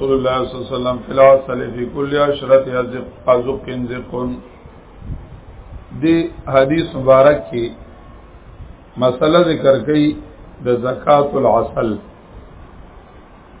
رسول الله صلی الله علیه وسلم فلا سلفی کل عشرت ازق انزقن دی حدیث مبارک کی مسله ذکر کړي د زکات العسل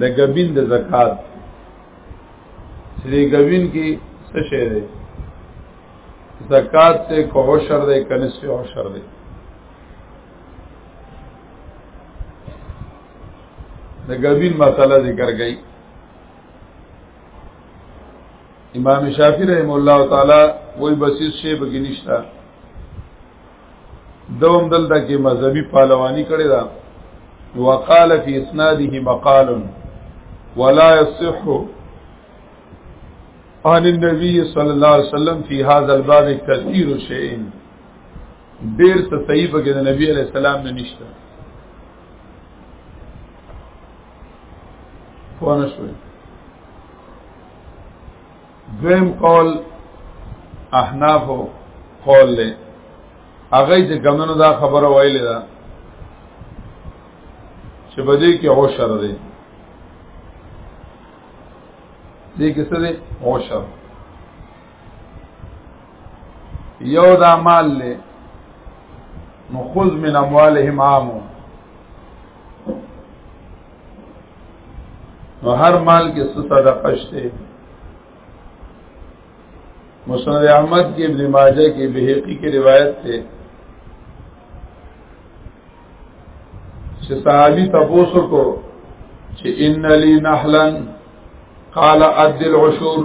د غبین د زکات چې د غبین کې څه شی دی زکات ته کوشر دی کنيسه عشر دی د ګربین مسله ذکر کړي امام شافعی رحم الله تعالی وای بسیس شی بګی نشتا دوم دلته کې مذهبي پهلوانی کړی دا وقال فی اسناده مقال ولا يصح عن النبي صلى الله عليه وسلم في هذا الباب كثير شيء ډیر څه صحیح بګی د نبی علی السلام نه نشته پوه شوي دویم قول احناف قول له هغه چې کمنو دا خبره ویلې ده چې بده کې هو شر دی دې کې څه دی هو شر یو دا مال له مخذ من اموالهم عامو نو هر مال کې څه صدقه شته مسند احمد کې ابن ماجه کې بهقي کې روایت ده چې صحابي تاسو کو چې ان لي نحلن قال اد العشور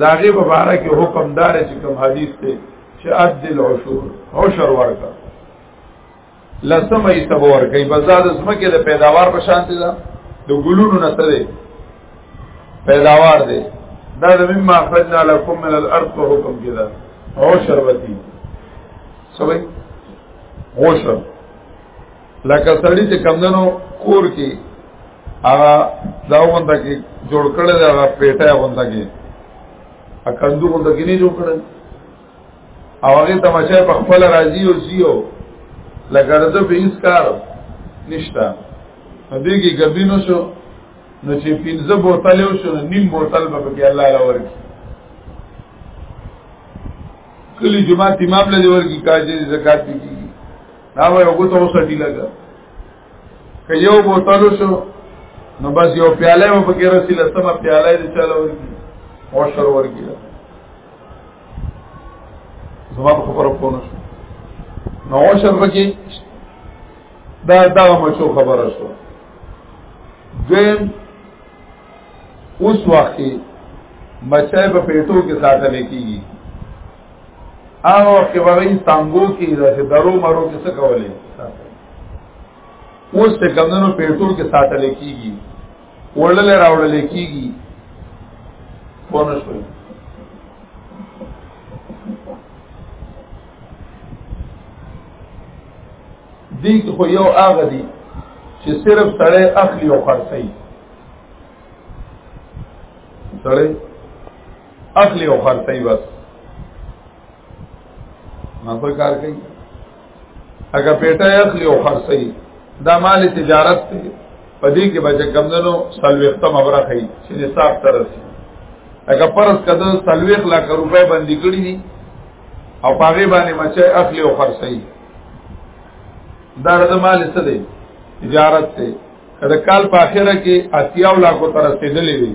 داغه مبارک حکم دار چې کوم حدیث ته چې عد العشور عشر ورکا لسمه یې سبا ورکې بزاد اسمکه د پیداوار په شان دي دا د ګلونو نه سره پیداوار دي دا د مما خرجنا لكم من الارض په حکم کې دا عشر وتی سوي عشر لکه سړی چې کمندنو کور کې هغه دا وند کې جوړ کړل دا پیټه وند کې ا کندو وند کې نه جوړ کړل او هغه تماشه په خپل راضي او سيو لکه رده په هیڅ کار نشتا دې کې ګبینو شو نو چې پینځه بوتل او شو نیم بوتل به کې الله را ورکی کلی جمعه امام له ورکی کاجې زکات کی دا به یو ګوتو وسټی لګا که یو بوتل شو نو بس یو پیاله مو پکې رسیله سم پیاله دې چاله ورکی او شر ورکی زما په خبره پونه شو نو او شر پکې دا دا مچو خبره شو دین اوس وخت مچای په پیټو کې ساتل کیږي هغه وخت به وی تانګو کې د درو مرو کې څه کولې اوس ته کمنو پیټو کې ساتل کیږي وړل راوړل کیږي پونه شوی دې خو یو هغه دی چې صرف سړی اخلي او خرڅي سړی اخلي او خرڅي بس ما په کار کوي اګه پیټه اخلي او خرڅي دا مال تجارت دی په دې کې بچ کمندنو سلوخته مبره کوي چې نصاب تر رسي اګه پرس کده سلوخ لا روپے باندې کړی دي او پاغه باندې مچي اخلي او خرڅي دا د مال څه دی تجارت ته کله کال په اخره کې اتیاو لا کو تر رسیدلې وي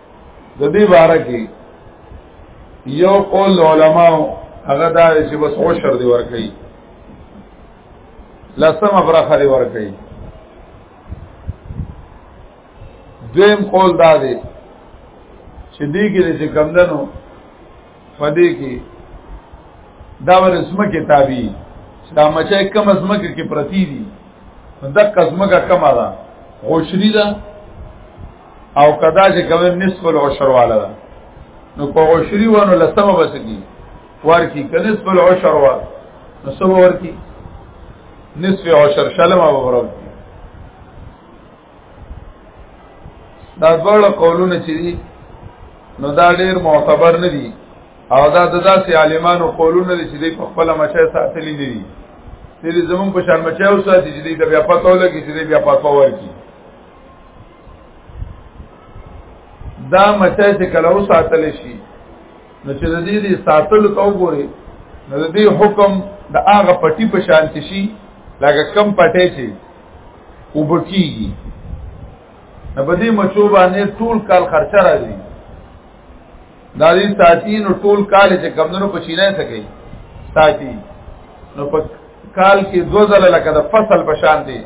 د دې باره کې یو قول علماء هغه دا چې بس عشر دی ور کوي لسمه برخه دی ور کوي دویم قول دا دی چې دې کې چې کمندنو پدې کې دا ور اسمه کتابي چې دا مچه کم اسمه کې پرتی دي دک اسمه کا کما ده غوشری ده او کدا چې کوم نصف العشر والا ده نو په عشری ونه لسمه بسکی ورکی که نصف العشر وا نو سم ورکی نصف عشر شلمه ورول دا ډول قولونه چې دي نو دا ډیر معتبر نه دي او دا د داسې عالمانو قولونه دي چې په خپل مچه ساتلي نه دي چې زمون په شرمچه او ساتي چې د بیا پاتو لګي چې بیا پاتو ورکی دا مچای چې کله وساتل شي نو چې د دې دې ساتلو ته وګوري نو د دې حکم د هغه پټي په شان شي لکه کم پټه شي وبکیږي نو په دې مچو باندې ټول کال خرچه راځي دا دې ساتي نو ټول کال چې کمندونو په چینه سکی ساتي نو په کال کې دو ځله لکه د فصل په شان دی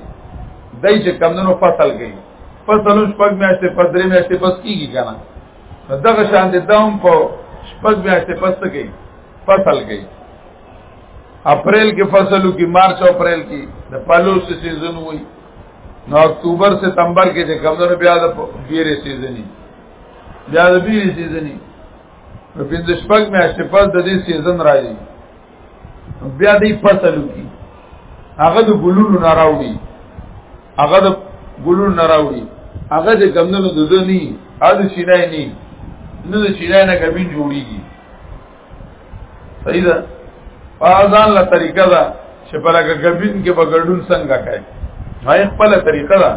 دای چې کمندونو فصل کوي فصل شپږ میاشتې په درې میاشتې پس کیږي کنه دغه شان دې داوم په شپږ میاشتې پس کوي فصل کوي اپریل کې فصلو کې مارچ او اپریل کې د پالو سیزن وای نو اکتوبر ستمبر کې چې کمندونو بیا د بیره سیزنی بیا د بیری سیزنی نو پنځه شپږ میاشتې پس د دې سیزن راځي بیا دې فصلو کی هغه د ګلونو ناراوړي هغه د ګلونو ناراوړي هغه د کمندونو د دني اده شینای نه نه د شینای نه کمین جوړیږي صحیح ده فازان لا طریقه ده چې په لګ غبین کې بغړډون څنګه کوي هاي خپل طریقه ده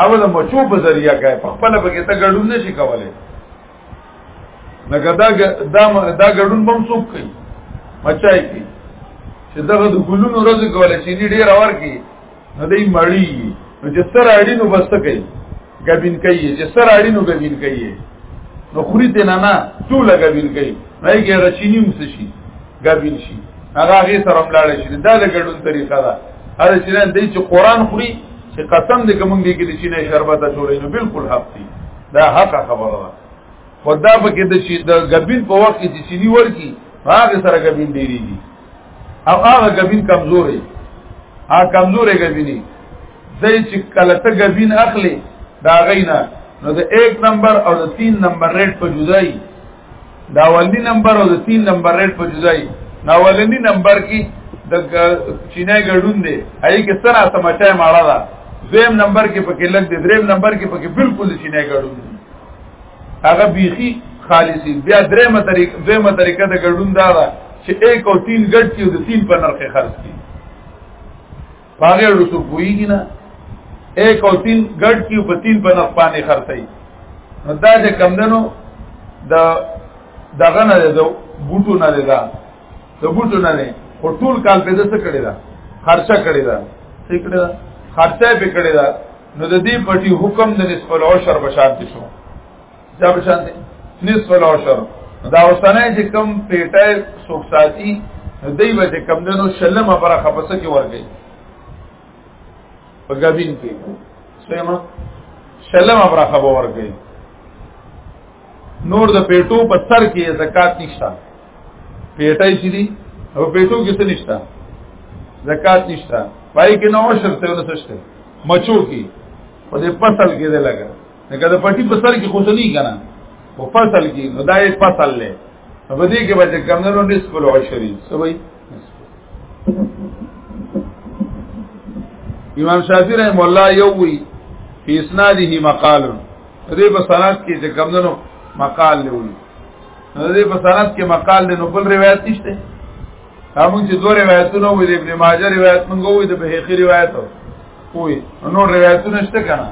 او د مچو په ذریعہ کوي په خپل بګه ته ګډون نشي کولای لکه دا دا دا ګډون بم څوک کوي مچای کوي چې دغه د ګلونو رز کولای شي ډیر اور کوي نو دې مړی نو چې سر اړی نو بس کوي ګبین کوي چې سر اړی نو ګبین کوي نو خوري ته نه نه ټول ګبین کوي نه کې رچینیم څه شي غبین شي هغه هغه سره ملاړ شي دا د ګډون طریقه ده هر چې نه دی چې قران خوري چې قسم دې کوم دې کې چې نه شربت جوړې نو بالکل حق دي دا حق خبره ده خدا به کې د چې د غبین په وخت کې چې چيني ورکی هغه سره غبین ډیری دي او هغه غبین کمزورې هغه کمزورې غبینی زې چې کله ته غبین اخلي دا غینا نو د 1 نمبر او د 3 نمبر ریټ په جدای دا ولنی نمبر او د 3 نمبر ریټ په جزای نو ولنی نمبر کې د چینه ګډون دی هي کې سره سمټه ماړه ده دویم نمبر کې پکې لګ دی دریم نمبر کې پکې بالکل چینه ګډون دی هغه بيخي خالصي بیا درېمه طریقه دویمه طریقه د ګډون دا ده چې 1 او 3 ګډ کې د 3 په نرخ خرڅ کی باغې ورته کویږي نه ایک او تین ګډ کی په تین په نخ باندې خرڅي نو دا چې کم دنو د دغه نه ده بوټو نه ده د بوټو نه نه خو ټول کال په دسه کړی دا خرچه کړی دا څه کړی دا خرچه به کړی دا نو د دې پټي حکم د نسب العشر بشان شو دا به شان نصف العشر دا اوسنه چې کم پیټه سوک ساتي دوی به چې کم دنو شلمه پر خپسه کې ورګي په غبین کې سیمه شلمه پر خپه ورګي نور د پیټو په سر کې زکات نشته پیټه چې دي او پیټو کې څه نشته زکات نشته پای کې نو عشر ته ونه څه مچو کې په دې فصل کې ده لګا لکه د پټي په سر کې خوشالي کنه په فصل کې خدای فصل له په دې کې به کمندونو نصف العشري سوي امام شافعي رحم الله یووي فی اسناده مقال دې په سند کې چې کمندونو مقال لولي دې په سند کې مقال له نوبل روایت نشته همون چې دوه روایتونه وي د ابن ماجه روایت مونږ وي د بهقي روایت وي نو روایتونه شته کنه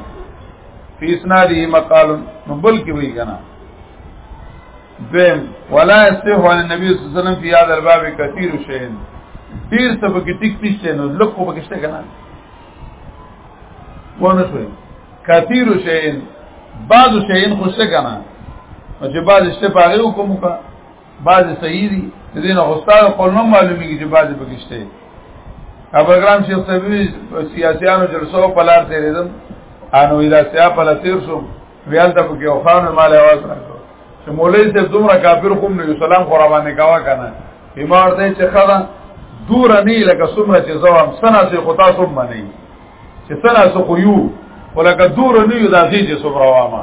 فی اسناده مقال نو بل کې وی کنه دیم ولا استح عن النبي صلی الله علیه وسلم فی هذا الباب كثير شيء ډیر څه پکې ټیک نشته نو لږ خو پکې شته کنه ونه شوي كثير شيء بعض شيء خو شته کنه چې بعض شته پاره وکوم کا بعض صحیح دي د دې نه استاد قول نه معلومیږي چې بعض پکشته ابرګرام شیخ صاحبوی سیاسيانو جلسو په لار تیرېدم انو اله سیا په لار تیر شو ویل ته په یو خان مال आवाज راکړو چې مولوی صاحب دومره کافر کوم نو سلام خو را باندې کاوه کنه بیمار دی چې خدا دور نه لکه څومره چې زوام سنا سي خدا سم مني چې سنا سو خو یو ولکه دور نه یو داسې چې څومره وامه